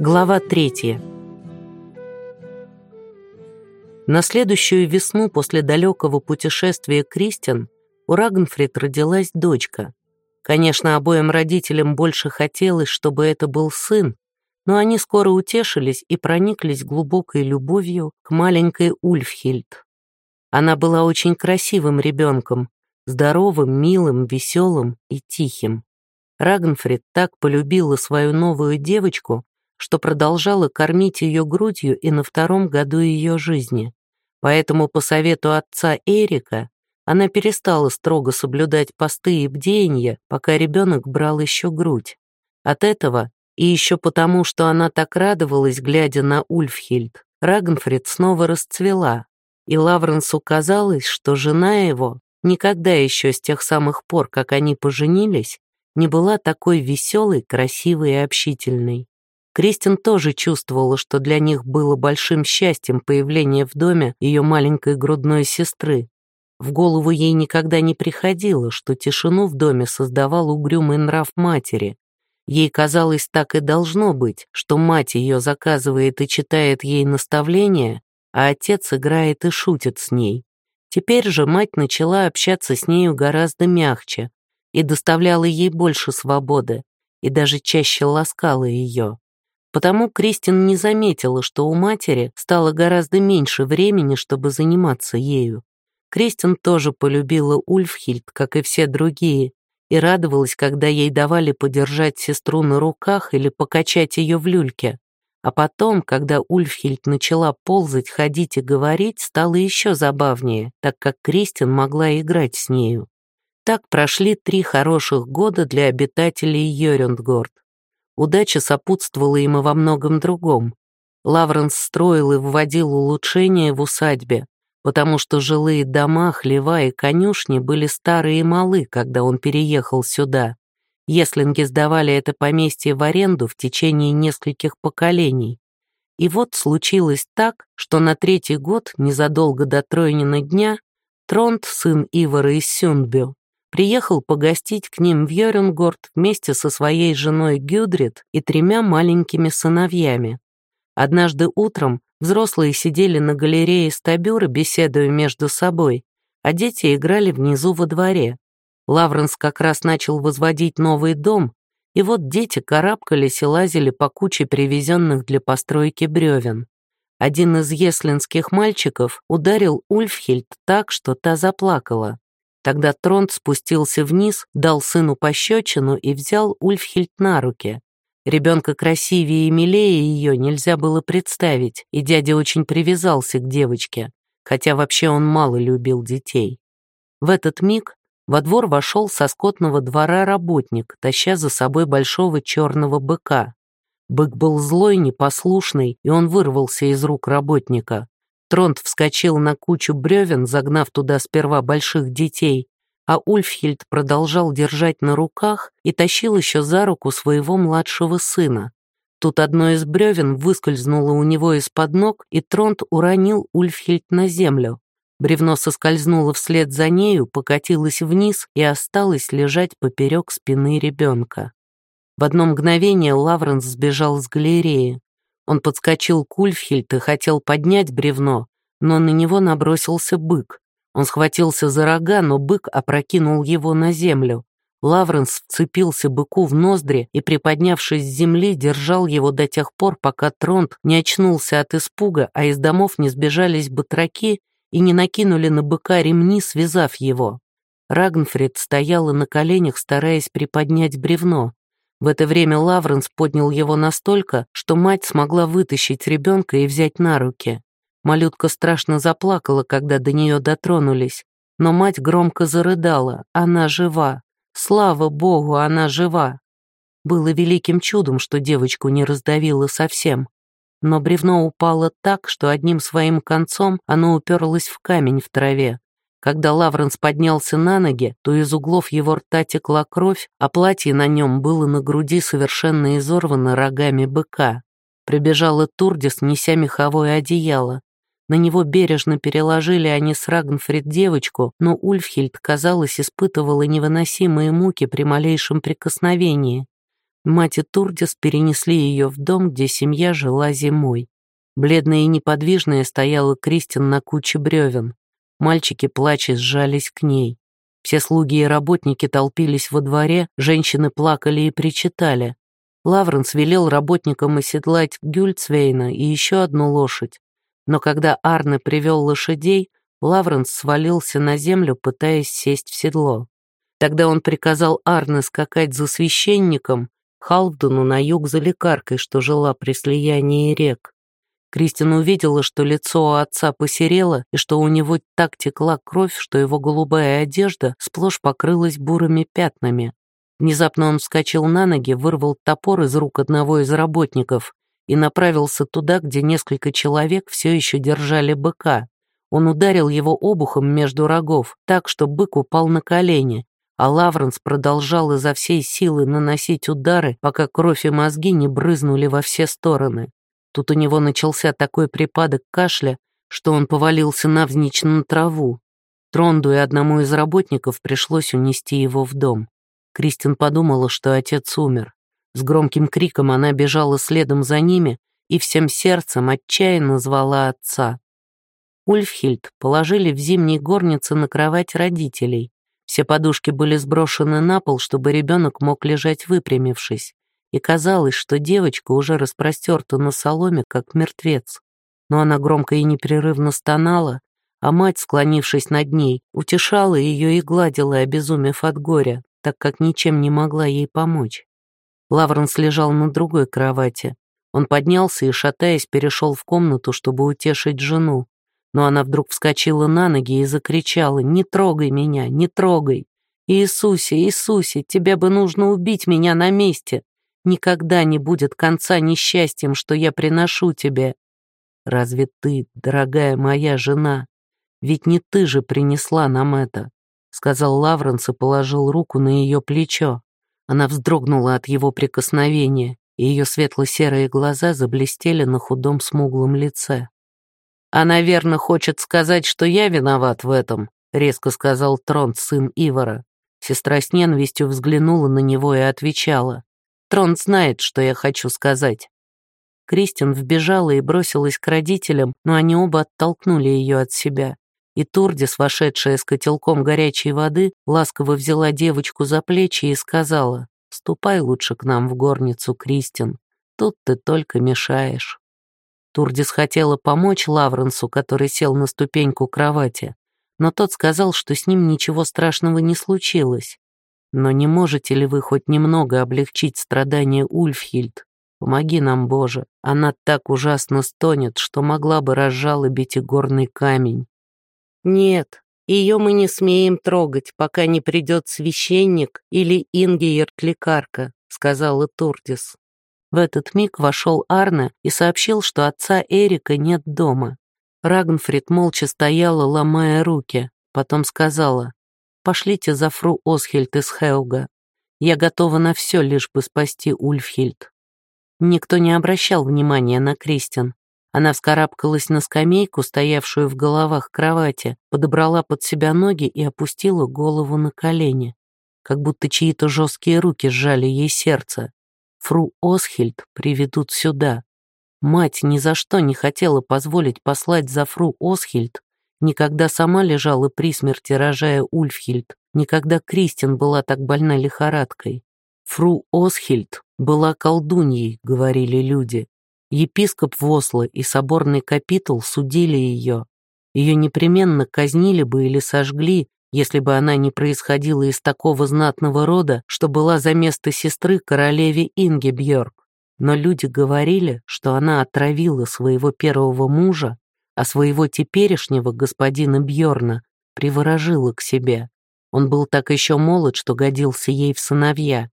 Глава третья. На следующую весну после далекого путешествия Кристиан у Рагнфрид родилась дочка. Конечно, обоим родителям больше хотелось, чтобы это был сын, но они скоро утешились и прониклись глубокой любовью к маленькой Ульфхильд. Она была очень красивым ребенком, здоровым, милым, веселым и тихим. Рагнфрид так полюбила свою новую девочку, что продолжала кормить ее грудью и на втором году ее жизни. Поэтому по совету отца Эрика она перестала строго соблюдать посты и бдения, пока ребенок брал еще грудь. От этого, и еще потому, что она так радовалась, глядя на Ульфхильд, Рагнфрид снова расцвела, и Лавренсу казалось, что жена его никогда еще с тех самых пор, как они поженились, не была такой веселой, красивой и общительной. Кристин тоже чувствовала, что для них было большим счастьем появление в доме ее маленькой грудной сестры. В голову ей никогда не приходило, что тишину в доме создавал угрюмый нрав матери. Ей казалось, так и должно быть, что мать ее заказывает и читает ей наставления, а отец играет и шутит с ней. Теперь же мать начала общаться с нею гораздо мягче и доставляла ей больше свободы, и даже чаще ласкала ее. Потому Кристин не заметила, что у матери стало гораздо меньше времени, чтобы заниматься ею. Кристин тоже полюбила Ульфхильд, как и все другие, и радовалась, когда ей давали подержать сестру на руках или покачать ее в люльке. А потом, когда Ульфхильд начала ползать, ходить и говорить, стало еще забавнее, так как Кристин могла играть с нею. Так прошли три хороших года для обитателей Йорюндгорд. Удача сопутствовала им и во многом другом. Лавренс строил и вводил улучшения в усадьбе, потому что жилые дома, хлева и конюшни были старые и малы, когда он переехал сюда. Еслинги сдавали это поместье в аренду в течение нескольких поколений. И вот случилось так, что на третий год, незадолго до Тройнина дня, Тронт, сын Ивара из Сюндбю, приехал погостить к ним в Йоренгорд вместе со своей женой Гюдрид и тремя маленькими сыновьями. Однажды утром взрослые сидели на галерее стабюра, беседуя между собой, а дети играли внизу во дворе. Лавренс как раз начал возводить новый дом, и вот дети карабкались и лазили по куче привезенных для постройки бревен. Один из еслинских мальчиков ударил Ульфхильд так, что та заплакала. Тогда Тронт спустился вниз, дал сыну пощечину и взял Ульфхильд на руки. Ребенка красивее и милее ее нельзя было представить, и дядя очень привязался к девочке, хотя вообще он мало любил детей. В этот миг во двор вошел со скотного двора работник, таща за собой большого черного быка. Бык был злой, непослушный, и он вырвался из рук работника. Тронт вскочил на кучу бревен, загнав туда сперва больших детей, а Ульфхильд продолжал держать на руках и тащил еще за руку своего младшего сына. Тут одно из бревен выскользнуло у него из-под ног, и Тронт уронил Ульфхильд на землю. Бревно соскользнуло вслед за нею, покатилось вниз и осталось лежать поперек спины ребенка. В одно мгновение Лавренс сбежал с галереи. Он подскочил к Ульфхильд и хотел поднять бревно, но на него набросился бык. Он схватился за рога, но бык опрокинул его на землю. Лавренс вцепился быку в ноздри и, приподнявшись с земли, держал его до тех пор, пока Тронт не очнулся от испуга, а из домов не сбежались батраки и не накинули на быка ремни, связав его. Рагнфрид стояла на коленях, стараясь приподнять бревно. В это время Лавренс поднял его настолько, что мать смогла вытащить ребенка и взять на руки. Малютка страшно заплакала, когда до нее дотронулись, но мать громко зарыдала. Она жива. Слава богу, она жива. Было великим чудом, что девочку не раздавило совсем. Но бревно упало так, что одним своим концом оно уперлось в камень в траве. Когда Лавренс поднялся на ноги, то из углов его рта текла кровь, а платье на нем было на груди совершенно изорвано рогами быка. Прибежала Турдис, неся меховое одеяло. На него бережно переложили они с Рагнфрид девочку, но Ульфхильд, казалось, испытывала невыносимые муки при малейшем прикосновении. Мать и Турдис перенесли ее в дом, где семья жила зимой. Бледная и неподвижная стояла Кристин на куче бревен. Мальчики, плача, сжались к ней. Все слуги и работники толпились во дворе, женщины плакали и причитали. Лавренс велел работникам оседлать Гюльцвейна и еще одну лошадь. Но когда Арне привел лошадей, Лавренс свалился на землю, пытаясь сесть в седло. Тогда он приказал Арне скакать за священником, Халфдену на юг за лекаркой, что жила при слиянии рек. Кристина увидела, что лицо отца посерело и что у него так текла кровь, что его голубая одежда сплошь покрылась бурыми пятнами. Внезапно он вскочил на ноги, вырвал топор из рук одного из работников и направился туда, где несколько человек все еще держали быка. Он ударил его обухом между рогов, так, что бык упал на колени, а Лавренс продолжал изо всей силы наносить удары, пока кровь и мозги не брызнули во все стороны. Тут у него начался такой припадок кашля, что он повалился навзничь на траву. Тронду и одному из работников пришлось унести его в дом. Кристин подумала, что отец умер. С громким криком она бежала следом за ними и всем сердцем отчаянно звала отца. Ульфхильд положили в зимней горнице на кровать родителей. Все подушки были сброшены на пол, чтобы ребенок мог лежать выпрямившись и казалось, что девочка уже распростерта на соломе, как мертвец. Но она громко и непрерывно стонала, а мать, склонившись над ней, утешала ее и гладила, обезумев от горя, так как ничем не могла ей помочь. Лавренс лежал на другой кровати. Он поднялся и, шатаясь, перешел в комнату, чтобы утешить жену. Но она вдруг вскочила на ноги и закричала «Не трогай меня, не трогай! Иисусе, Иисусе, тебе бы нужно убить меня на месте! Никогда не будет конца несчастьем, что я приношу тебе. Разве ты, дорогая моя жена? Ведь не ты же принесла нам это, сказал Лавренс и положил руку на ее плечо. Она вздрогнула от его прикосновения, и ее светло-серые глаза заблестели на худом смуглом лице. «Она верно хочет сказать, что я виноват в этом», — резко сказал Тронт, сын Ивара. Сестра с ненавистью взглянула на него и отвечала. Трон знает, что я хочу сказать». Кристин вбежала и бросилась к родителям, но они оба оттолкнули ее от себя. И Турдис, вошедшая с котелком горячей воды, ласково взяла девочку за плечи и сказала, «Ступай лучше к нам в горницу, Кристин, тут ты только мешаешь». Турдис хотела помочь Лавренсу, который сел на ступеньку кровати, но тот сказал, что с ним ничего страшного не случилось. Но не можете ли вы хоть немного облегчить страдания Ульфхильд? Помоги нам, Боже, она так ужасно стонет, что могла бы разжалобить и горный камень. Нет, ее мы не смеем трогать, пока не придет священник или Ингиерт-лекарка, сказала Турдис. В этот миг вошел Арне и сообщил, что отца Эрика нет дома. Рагнфрид молча стояла, ломая руки, потом сказала, Пошлите за фру Осхильд из Хеуга. Я готова на все, лишь бы спасти Ульфхильд». Никто не обращал внимания на Кристин. Она вскарабкалась на скамейку, стоявшую в головах кровати, подобрала под себя ноги и опустила голову на колени, как будто чьи-то жесткие руки сжали ей сердце. Фру Осхильд приведут сюда. Мать ни за что не хотела позволить послать за фру Осхильд Никогда сама лежала при смерти, рожая Ульфхильд. Никогда Кристин была так больна лихорадкой. Фру Осхильд была колдуньей, говорили люди. Епископ Восло и соборный капитул судили ее. Ее непременно казнили бы или сожгли, если бы она не происходила из такого знатного рода, что была за место сестры королеве Ингебьорг. Но люди говорили, что она отравила своего первого мужа а своего теперешнего господина Бьорна приворожила к себе. Он был так еще молод, что годился ей в сыновья.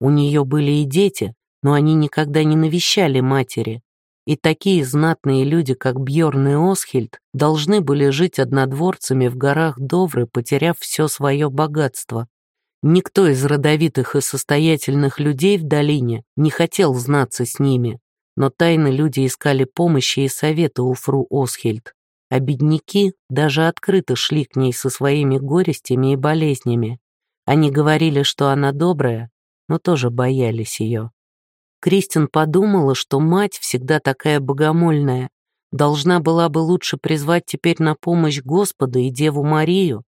У нее были и дети, но они никогда не навещали матери. И такие знатные люди, как Бьорн и Осхильд, должны были жить однодворцами в горах Довры, потеряв все свое богатство. Никто из родовитых и состоятельных людей в долине не хотел знаться с ними но тайно люди искали помощи и совета у фру Осхельд, а бедняки даже открыто шли к ней со своими горестями и болезнями. Они говорили, что она добрая, но тоже боялись ее. Кристин подумала, что мать, всегда такая богомольная, должна была бы лучше призвать теперь на помощь Господа и Деву Марию.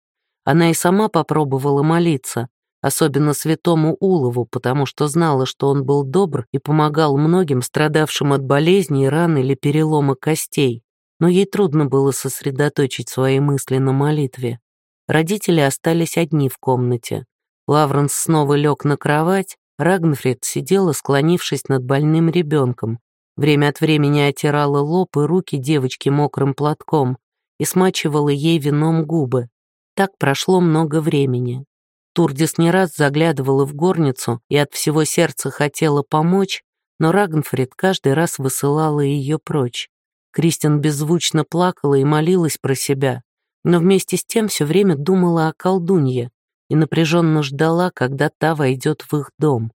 Она и сама попробовала молиться, особенно святому Улову, потому что знала, что он был добр и помогал многим страдавшим от болезней, ран или перелома костей. Но ей трудно было сосредоточить свои мысли на молитве. Родители остались одни в комнате. Лавренс снова лег на кровать, Рагнфрид сидела, склонившись над больным ребенком. Время от времени отирала лоб и руки девочки мокрым платком и смачивала ей вином губы. Так прошло много времени. Турдис не раз заглядывала в горницу и от всего сердца хотела помочь, но Рагнфрид каждый раз высылала ее прочь. Кристин беззвучно плакала и молилась про себя, но вместе с тем все время думала о колдунье и напряженно ждала, когда та войдет в их дом.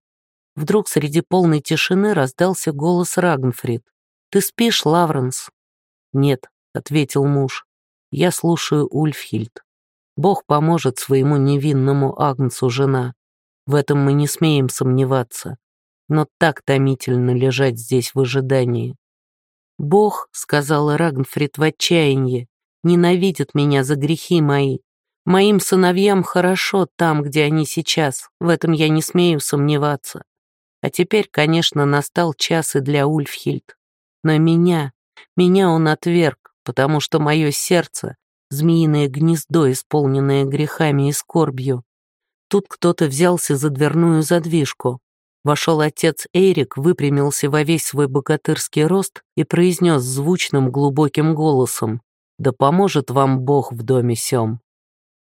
Вдруг среди полной тишины раздался голос Рагнфрид. «Ты спишь, Лавренс?» «Нет», — ответил муж. «Я слушаю Ульфхильд». Бог поможет своему невинному Агнцу жена. В этом мы не смеем сомневаться. Но так томительно лежать здесь в ожидании. «Бог», — сказала Рагнфрид в отчаянии, — «ненавидит меня за грехи мои. Моим сыновьям хорошо там, где они сейчас, в этом я не смею сомневаться. А теперь, конечно, настал час и для Ульфхильд. Но меня, меня он отверг, потому что мое сердце змеиное гнездо, исполненное грехами и скорбью. Тут кто-то взялся за дверную задвижку. Вошел отец Эрик, выпрямился во весь свой богатырский рост и произнес звучным глубоким голосом «Да поможет вам Бог в доме сём».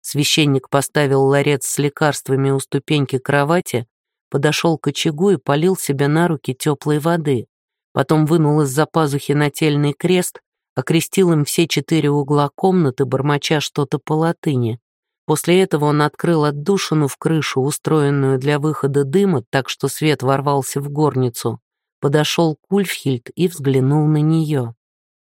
Священник поставил ларец с лекарствами у ступеньки кровати, подошел к очагу и полил себе на руки теплой воды. Потом вынул из-за пазухи нательный крест окрестил им все четыре угла комнаты, бормоча что-то по латыни. После этого он открыл отдушину в крышу, устроенную для выхода дыма, так что свет ворвался в горницу, подошел к Ульфхильд и взглянул на нее.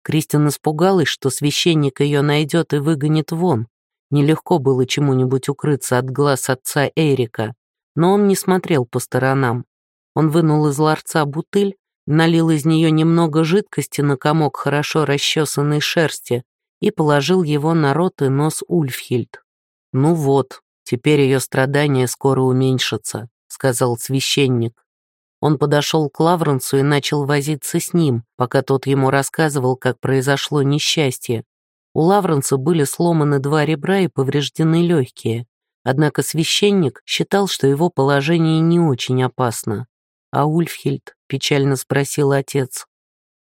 Кристин испугалась, что священник ее найдет и выгонит вон. Нелегко было чему-нибудь укрыться от глаз отца Эрика, но он не смотрел по сторонам. Он вынул из ларца бутыль, налил из нее немного жидкости на комок хорошо расчесанной шерсти и положил его на рот и нос Ульфхильд. «Ну вот, теперь ее страдания скоро уменьшатся», — сказал священник. Он подошел к Лавренсу и начал возиться с ним, пока тот ему рассказывал, как произошло несчастье. У Лавренса были сломаны два ребра и повреждены легкие. Однако священник считал, что его положение не очень опасно. А Ульфхильд — печально спросил отец.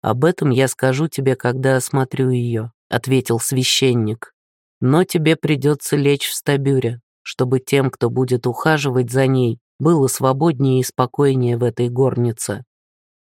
«Об этом я скажу тебе, когда осмотрю ее», — ответил священник. «Но тебе придется лечь в стабюре, чтобы тем, кто будет ухаживать за ней, было свободнее и спокойнее в этой горнице».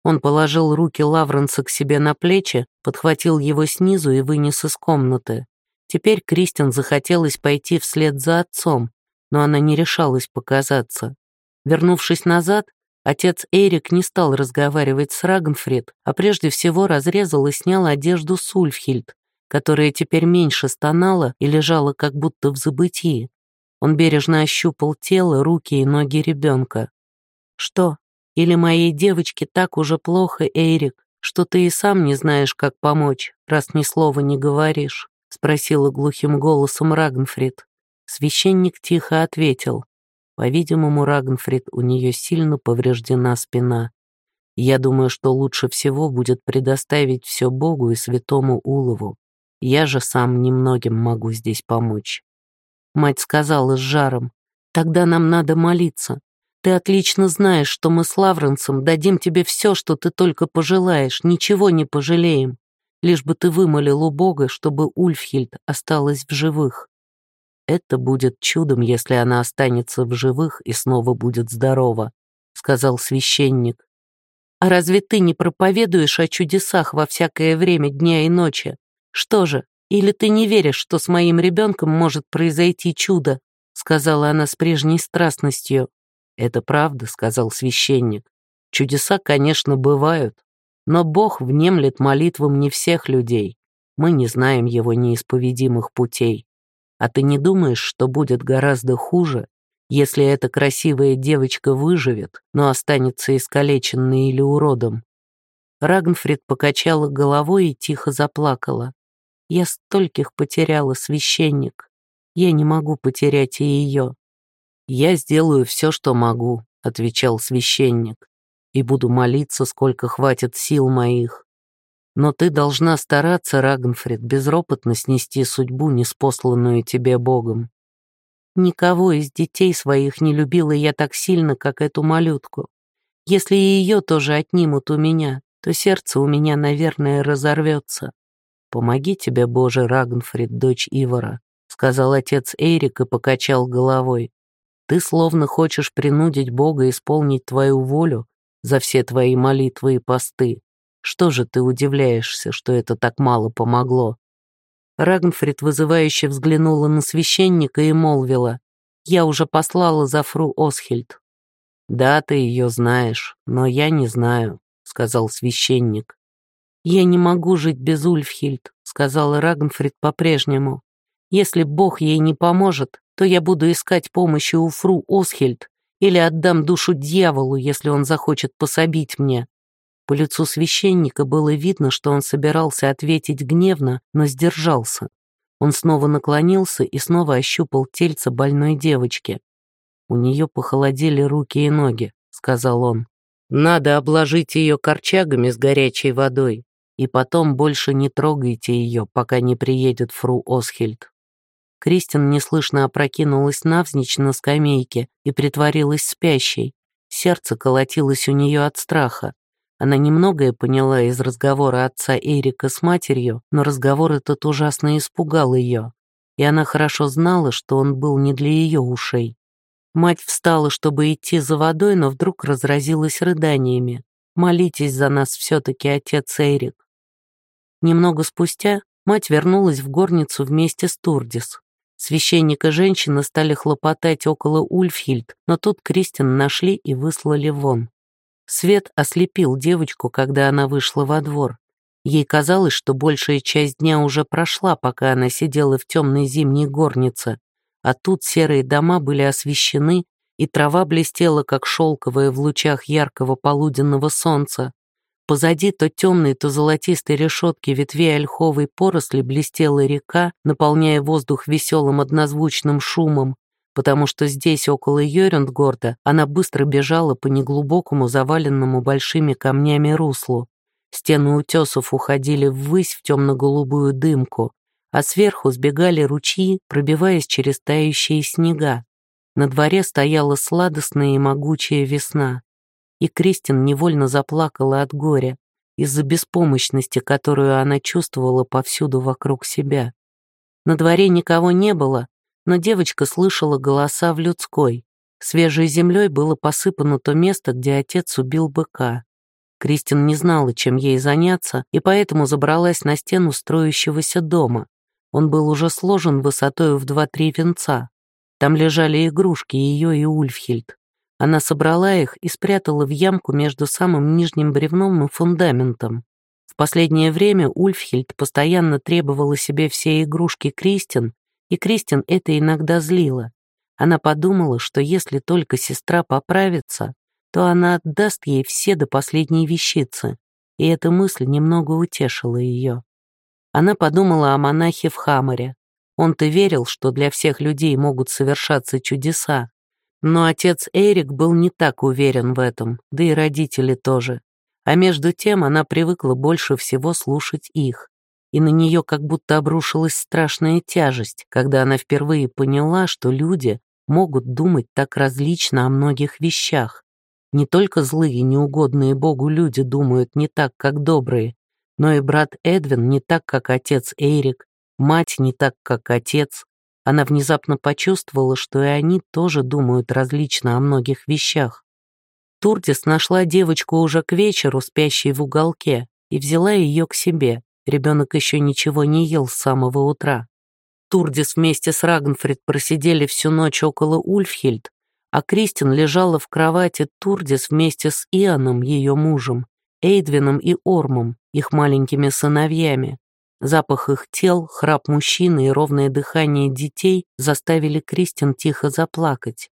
Он положил руки Лавренса к себе на плечи, подхватил его снизу и вынес из комнаты. Теперь Кристин захотелось пойти вслед за отцом, но она не решалась показаться. Вернувшись назад, Отец Эрик не стал разговаривать с Рагнфрид, а прежде всего разрезал и снял одежду Сульфхильд, которая теперь меньше стонала и лежала как будто в забытии. Он бережно ощупал тело, руки и ноги ребенка. «Что? Или моей девочке так уже плохо, Эрик, что ты и сам не знаешь, как помочь, раз ни слова не говоришь?» — спросила глухим голосом Рагнфрид. Священник тихо ответил. По-видимому, Рагнфрид, у нее сильно повреждена спина. Я думаю, что лучше всего будет предоставить все Богу и святому Улову. Я же сам немногим могу здесь помочь. Мать сказала с жаром, тогда нам надо молиться. Ты отлично знаешь, что мы с Лавренсом дадим тебе все, что ты только пожелаешь, ничего не пожалеем, лишь бы ты вымолил у Бога, чтобы Ульфхильд осталась в живых. «Это будет чудом, если она останется в живых и снова будет здорова», — сказал священник. «А разве ты не проповедуешь о чудесах во всякое время дня и ночи? Что же, или ты не веришь, что с моим ребенком может произойти чудо?» — сказала она с прежней страстностью. «Это правда», — сказал священник. «Чудеса, конечно, бывают, но Бог внемлет молитвам не всех людей. Мы не знаем его неисповедимых путей. А ты не думаешь, что будет гораздо хуже, если эта красивая девочка выживет, но останется искалеченной или уродом. Рагнфрид покачала головой и тихо заплакала. «Я стольких потеряла, священник. Я не могу потерять и ее». «Я сделаю все, что могу», — отвечал священник, «и буду молиться, сколько хватит сил моих. Но ты должна стараться, Рагнфрид, безропотно снести судьбу, неспосланную тебе Богом. Никого из детей своих не любила я так сильно, как эту малютку. Если ее тоже отнимут у меня, то сердце у меня, наверное, разорвется. «Помоги тебе, Боже, Рагнфрид, дочь Ивара», — сказал отец Эрик и покачал головой. «Ты словно хочешь принудить Бога исполнить твою волю за все твои молитвы и посты. Что же ты удивляешься, что это так мало помогло? Рагнфрид вызывающе взглянула на священника и молвила, «Я уже послала за фру Осхильд». «Да, ты ее знаешь, но я не знаю», — сказал священник. «Я не могу жить без Ульфхильд», — сказала Рагнфрид по-прежнему. «Если Бог ей не поможет, то я буду искать помощи у фру Осхильд или отдам душу дьяволу, если он захочет пособить мне. По лицу священника было видно, что он собирался ответить гневно, но сдержался. Он снова наклонился и снова ощупал тельце больной девочки. «У нее похолодели руки и ноги», — сказал он. «Надо обложить ее корчагами с горячей водой, и потом больше не трогайте ее, пока не приедет фру Осхильд». Кристин неслышно опрокинулась навзничь на скамейке и притворилась спящей. Сердце колотилось у нее от страха. Она немногое поняла из разговора отца Эрика с матерью, но разговор этот ужасно испугал ее, и она хорошо знала, что он был не для ее ушей. Мать встала, чтобы идти за водой, но вдруг разразилась рыданиями. «Молитесь за нас все-таки, отец Эрик». Немного спустя мать вернулась в горницу вместе с Турдис. Священник и женщина стали хлопотать около Ульфхильд, но тут Кристин нашли и выслали вон. Свет ослепил девочку, когда она вышла во двор. Ей казалось, что большая часть дня уже прошла, пока она сидела в темной зимней горнице, а тут серые дома были освещены, и трава блестела, как шелковая в лучах яркого полуденного солнца. Позади то темной, то золотистой решетки ветвей ольховой поросли блестела река, наполняя воздух веселым однозвучным шумом, потому что здесь, около Йорюндгорда, она быстро бежала по неглубокому, заваленному большими камнями руслу. Стены утесов уходили ввысь в темно-голубую дымку, а сверху сбегали ручьи, пробиваясь через тающие снега. На дворе стояла сладостная и могучая весна. И Кристин невольно заплакала от горя, из-за беспомощности, которую она чувствовала повсюду вокруг себя. На дворе никого не было, но девочка слышала голоса в людской. Свежей землей было посыпано то место, где отец убил быка. Кристин не знала, чем ей заняться, и поэтому забралась на стену строящегося дома. Он был уже сложен высотой в два-три венца. Там лежали игрушки ее и Ульфхильд. Она собрала их и спрятала в ямку между самым нижним бревном и фундаментом. В последнее время Ульфхильд постоянно требовала себе все игрушки Кристин и Кристин это иногда злило. Она подумала, что если только сестра поправится, то она отдаст ей все до последней вещицы, и эта мысль немного утешила ее. Она подумала о монахе в Хамаре. Он-то верил, что для всех людей могут совершаться чудеса. Но отец Эрик был не так уверен в этом, да и родители тоже. А между тем она привыкла больше всего слушать их и на нее как будто обрушилась страшная тяжесть, когда она впервые поняла, что люди могут думать так различно о многих вещах. Не только злые неугодные Богу люди думают не так, как добрые, но и брат Эдвин не так, как отец Эрик, мать не так, как отец. Она внезапно почувствовала, что и они тоже думают различно о многих вещах. Турдис нашла девочку уже к вечеру, спящей в уголке, и взяла ее к себе. Ребенок еще ничего не ел с самого утра. Турдис вместе с Рагнфрид просидели всю ночь около Ульфхильд, а Кристин лежала в кровати Турдис вместе с Иоанном, ее мужем, Эйдвином и Ормом, их маленькими сыновьями. Запах их тел, храп мужчины и ровное дыхание детей заставили Кристин тихо заплакать.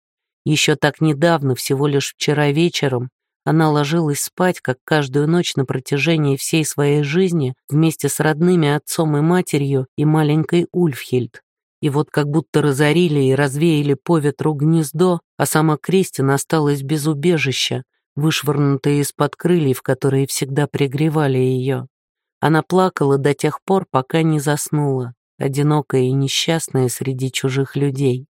Еще так недавно, всего лишь вчера вечером, она ложилась спать, как каждую ночь на протяжении всей своей жизни, вместе с родными отцом и матерью и маленькой Ульфхильд. И вот как будто разорили и развеяли по ветру гнездо, а сама Кристин осталась без убежища, вышвырнутая из-под крыльев, которые всегда пригревали ее. Она плакала до тех пор, пока не заснула, одинокая и несчастная среди чужих людей.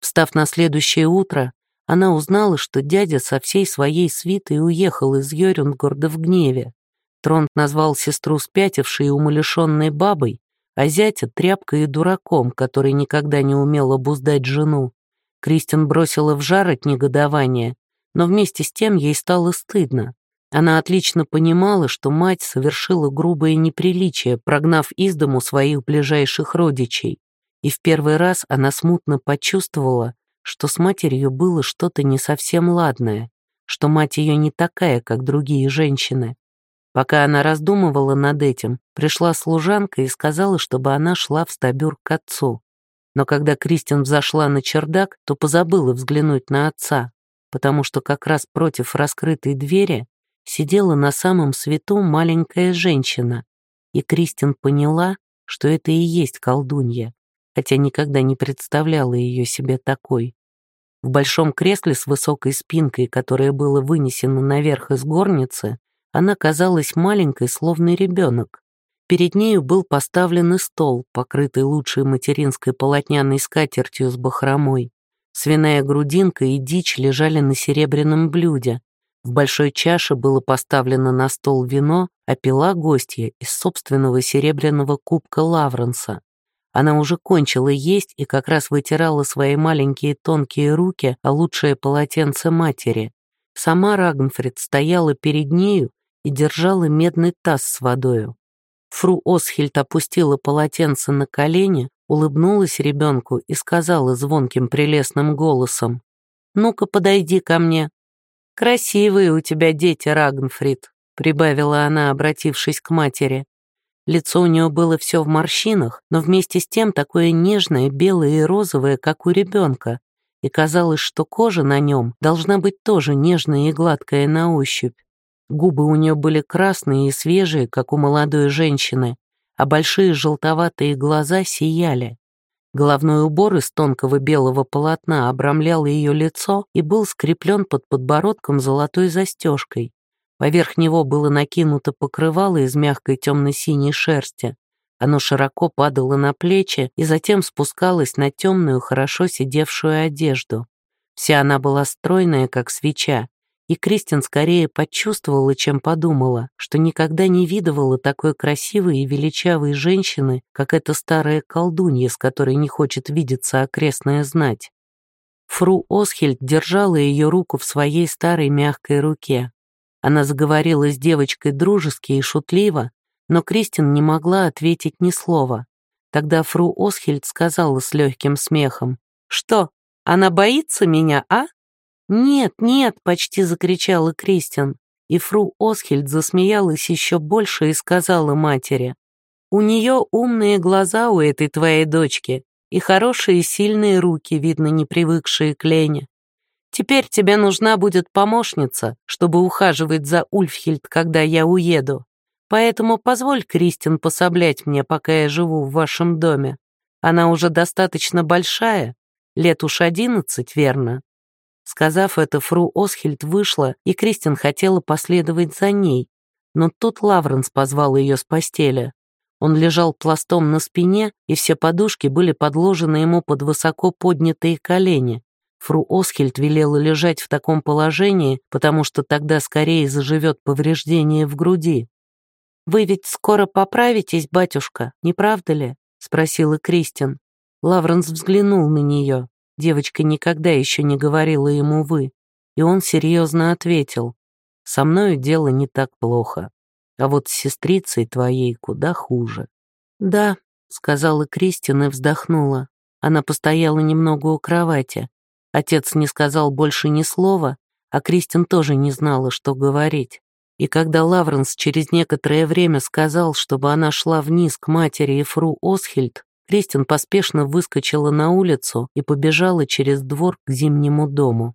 Встав на следующее утро, она узнала, что дядя со всей своей свитой уехал из Йорюнгорда в гневе. Тронт назвал сестру спятившей и умалишенной бабой, а зятя — тряпкой и дураком, который никогда не умел обуздать жену. Кристин бросила в жар от негодования, но вместе с тем ей стало стыдно. Она отлично понимала, что мать совершила грубое неприличие, прогнав из дому своих ближайших родичей. И в первый раз она смутно почувствовала, что с матерью было что-то не совсем ладное, что мать ее не такая, как другие женщины. Пока она раздумывала над этим, пришла служанка и сказала, чтобы она шла в стабюр к отцу. Но когда Кристин взошла на чердак, то позабыла взглянуть на отца, потому что как раз против раскрытой двери сидела на самом свету маленькая женщина, и Кристин поняла, что это и есть колдунья, хотя никогда не представляла ее себе такой. В большом кресле с высокой спинкой, которое было вынесено наверх из горницы, она казалась маленькой, словно ребенок. Перед нею был поставлен и стол, покрытый лучшей материнской полотняной скатертью с бахромой. Свиная грудинка и дичь лежали на серебряном блюде. В большой чаше было поставлено на стол вино, а пила гостья из собственного серебряного кубка Лавренса. Она уже кончила есть и как раз вытирала свои маленькие тонкие руки о лучшее полотенце матери. Сама Рагнфрид стояла перед нею и держала медный таз с водою. Фру Осхильд опустила полотенце на колени, улыбнулась ребенку и сказала звонким прелестным голосом, «Ну-ка, подойди ко мне». «Красивые у тебя дети, Рагнфрид», — прибавила она, обратившись к матери. Лицо у нее было все в морщинах, но вместе с тем такое нежное, белое и розовое, как у ребенка, и казалось, что кожа на нем должна быть тоже нежная и гладкая на ощупь. Губы у нее были красные и свежие, как у молодой женщины, а большие желтоватые глаза сияли. Головной убор из тонкого белого полотна обрамлял ее лицо и был скреплен под подбородком золотой застежкой. Поверх него было накинуто покрывало из мягкой темно-синей шерсти. Оно широко падало на плечи и затем спускалось на темную, хорошо сидевшую одежду. Вся она была стройная, как свеча, и Кристин скорее почувствовала, чем подумала, что никогда не видывала такой красивой и величавой женщины, как эта старая колдунья, с которой не хочет видеться окрестная знать. Фру Осхельд держала ее руку в своей старой мягкой руке. Она заговорила с девочкой дружески и шутливо, но Кристин не могла ответить ни слова. Тогда фру Осхельд сказала с легким смехом, «Что, она боится меня, а?» «Нет, нет!» — почти закричала Кристин. И фру Осхельд засмеялась еще больше и сказала матери, «У нее умные глаза у этой твоей дочки и хорошие сильные руки, видно, не привыкшие к Лене. Теперь тебе нужна будет помощница, чтобы ухаживать за Ульфхильд, когда я уеду. Поэтому позволь Кристин пособлять мне, пока я живу в вашем доме. Она уже достаточно большая, лет уж одиннадцать, верно?» Сказав это, фру Осхильд вышла, и Кристин хотела последовать за ней. Но тут Лавренс позвал ее с постели. Он лежал пластом на спине, и все подушки были подложены ему под высоко поднятые колени. Фру Осхельд велела лежать в таком положении, потому что тогда скорее заживет повреждение в груди. «Вы ведь скоро поправитесь, батюшка, не правда ли?» — спросила Кристин. Лавренс взглянул на нее. Девочка никогда еще не говорила ему «вы», и он серьезно ответил. «Со мною дело не так плохо, а вот с сестрицей твоей куда хуже». «Да», — сказала Кристин и вздохнула. Она постояла немного у кровати. Отец не сказал больше ни слова, а Кристин тоже не знала, что говорить. И когда Лавренс через некоторое время сказал, чтобы она шла вниз к матери и фру Осхильд, Кристин поспешно выскочила на улицу и побежала через двор к зимнему дому.